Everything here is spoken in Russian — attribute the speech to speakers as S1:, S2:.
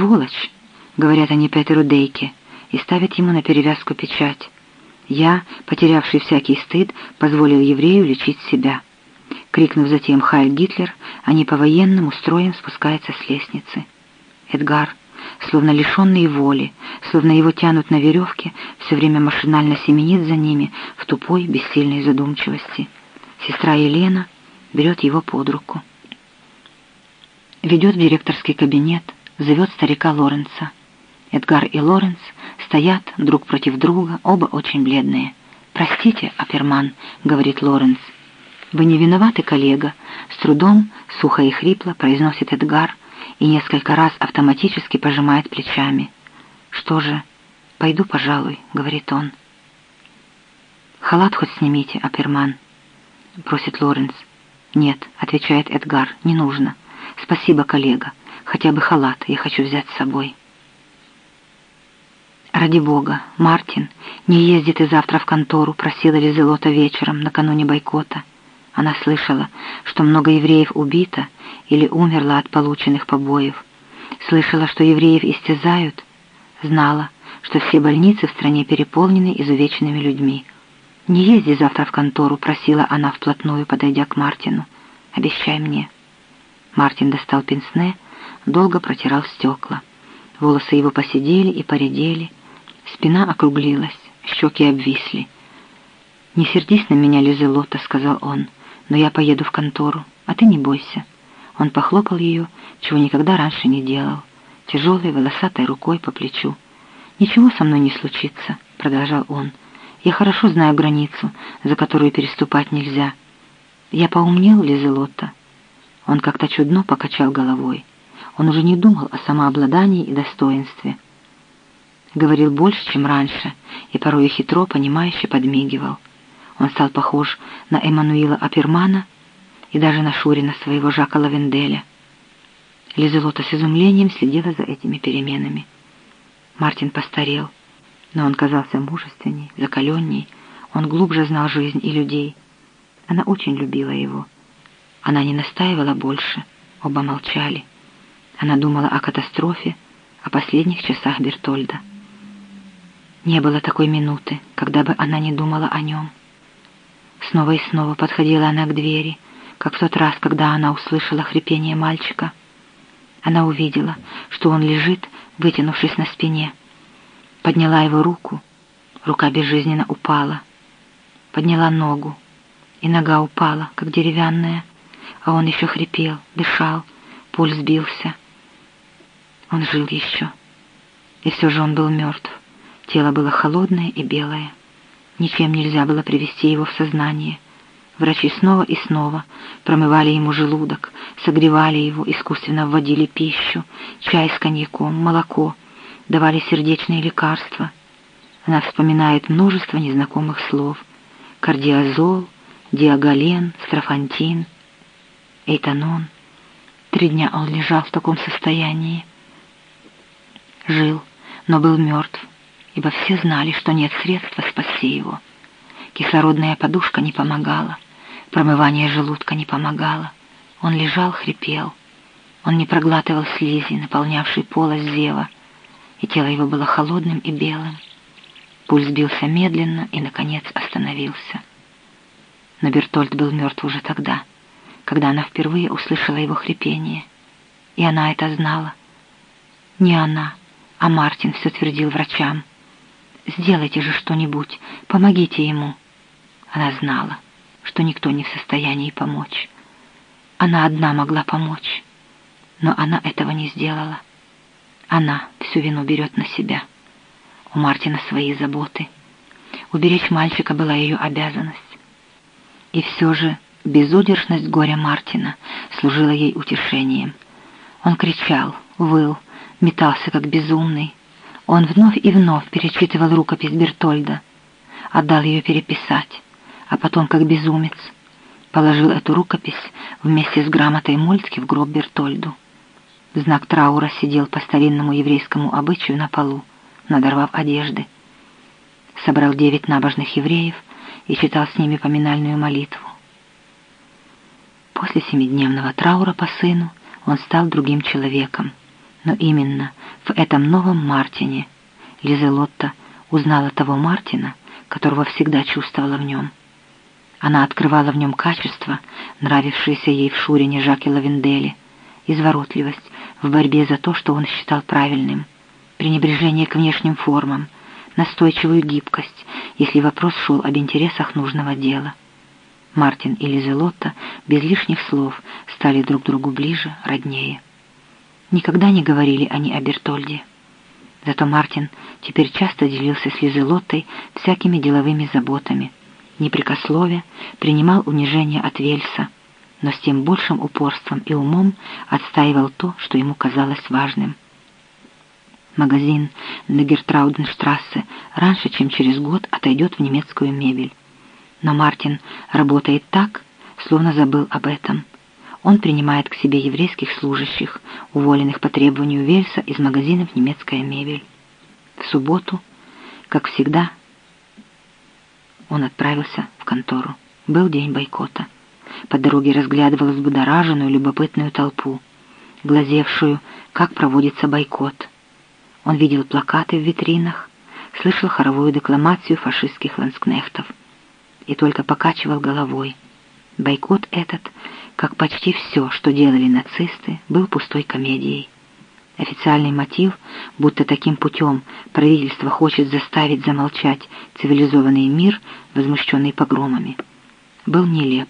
S1: сволочь», — говорят они Петеру Дейке, и ставят ему на перевязку печать. Я, потерявший всякий стыд, позволил еврею лечить себя. Крикнув затем «Хайль Гитлер», они по-военному строем спускаются с лестницы. Эдгар, словно лишенный воли, словно его тянут на веревке, все время машинально семенит за ними в тупой, бессильной задумчивости. Сестра Елена берет его под руку. Ведет в директорский кабинет, зовет старика Лоренца. Эдгар и Лоренц стоят друг против друга, оба очень бледные. «Простите, Аперман», — говорит Лоренц. «Вы не виноваты, коллега», — с трудом, сухо и хрипло произносит Эдгар и несколько раз автоматически пожимает плечами. «Что же, пойду, пожалуй», — говорит он. «Халат хоть снимите, Аперман», — просит Лоренц. «Нет», — отвечает Эдгар, — «не нужно. Спасибо, коллега. Хотя бы халат я хочу взять с собой». «Ради бога, Мартин, не езди ты завтра в контору», — просила Лизелота вечером, накануне бойкота. Она слышала, что много евреев убито или умерло от полученных побоев. Слышала, что евреев истязают. Знала, что все больницы в стране переполнены изувеченными людьми. «Не езди завтра в контору», — просила она вплотную, подойдя к Мартину. «Обещай мне». Мартин достал пенсне, долго протирал стекла. Волосы его посидели и поредели, Спина округлилась, щеки обвисли. «Не сердись на меня, Лизелота», — сказал он, — «но я поеду в контору, а ты не бойся». Он похлопал ее, чего никогда раньше не делал, тяжелой волосатой рукой по плечу. «Ничего со мной не случится», — продолжал он. «Я хорошо знаю границу, за которую переступать нельзя. Я поумнел, Лизелота». Он как-то чудно покачал головой. Он уже не думал о самообладании и достоинстве говорил больше, чем раньше, и порой хитро, понимающе подмигивал. Он стал похож на Эммануила Апермана и даже на Шурина своего Жака Лавенделя. Лизелота с изумлением следила за этими переменами. Мартин постарел, но он казался мужественней, закаленней, он глубже знал жизнь и людей. Она очень любила его. Она не настаивала больше, оба молчали. Она думала о катастрофе, о последних часах Бертольда. Не было такой минуты, когда бы она не думала о нем. Снова и снова подходила она к двери, как в тот раз, когда она услышала хрипение мальчика. Она увидела, что он лежит, вытянувшись на спине. Подняла его руку, рука безжизненно упала. Подняла ногу, и нога упала, как деревянная, а он еще хрипел, дышал, пульс бился. Он жил еще, и все же он был мертв. Тело было холодное и белое. Ничем нельзя было привести его в сознание. Врачи снова и снова промывали ему желудок, согревали его, искусственно вводили пищу, чай с коньяком, молоко, давали сердечные лекарства. Она вспоминает множество незнакомых слов. Кардиозол, диаголен, строфантин, эйтанон. Три дня он лежал в таком состоянии. Жил, но был мертв ибо все знали, что нет средства спасти его. Кислородная подушка не помогала, промывание желудка не помогало. Он лежал, хрипел. Он не проглатывал слизи, наполнявшей полость зева, и тело его было холодным и белым. Пульс бился медленно и, наконец, остановился. Но Бертольд был мертв уже тогда, когда она впервые услышала его хрипение. И она это знала. Не она, а Мартин все твердил врачам. Сделайте же что-нибудь, помогите ему. Она знала, что никто не в состоянии помочь. Она одна могла помочь, но она этого не сделала. Она всю вину берет на себя. У Мартина свои заботы. Уберечь мальчика была ее обязанность. И все же безудержность горя Мартина служила ей утешением. Он кричал, выл, метался как безумный, он вновь и вновь перечитывал рукопись Бертольда, отдал ее переписать, а потом, как безумец, положил эту рукопись вместе с грамотой Мольцки в гроб Бертольду. Знак траура сидел по старинному еврейскому обычаю на полу, надорвав одежды. Собрал девять набожных евреев и читал с ними поминальную молитву. После семидневного траура по сыну он стал другим человеком, но именно В этом новом Мартине Лизелотта узнала того Мартина, которого всегда чувствовала в нем. Она открывала в нем качества, нравившиеся ей в Шурине Жаке Лавенделе, изворотливость в борьбе за то, что он считал правильным, пренебрежение к внешним формам, настойчивую гибкость, если вопрос шел об интересах нужного дела. Мартин и Лизелотта без лишних слов стали друг другу ближе, роднее. Никогда не говорили они о Бертольде. Зато Мартин теперь часто делился с Лизелоттой всякими деловыми заботами, непрекословия принимал унижение от Вельса, но с тем большим упорством и умом отстаивал то, что ему казалось важным. Магазин на Гертрауденштрассе раньше, чем через год, отойдет в немецкую мебель. Но Мартин работает так, словно забыл об этом. Он принимает к себе еврейских служащих, уволенных по требованию Вельса из магазинов «Немецкая мебель». В субботу, как всегда, он отправился в контору. Был день бойкота. По дороге разглядывал взбудораженную, любопытную толпу, глазевшую, как проводится бойкот. Он видел плакаты в витринах, слышал хоровую декламацию фашистских ланскнехтов и только покачивал головой. Бойкот этот, как почти все, что делали нацисты, был пустой комедией. Официальный мотив, будто таким путем правительство хочет заставить замолчать цивилизованный мир, возмущенный погромами, был нелеп.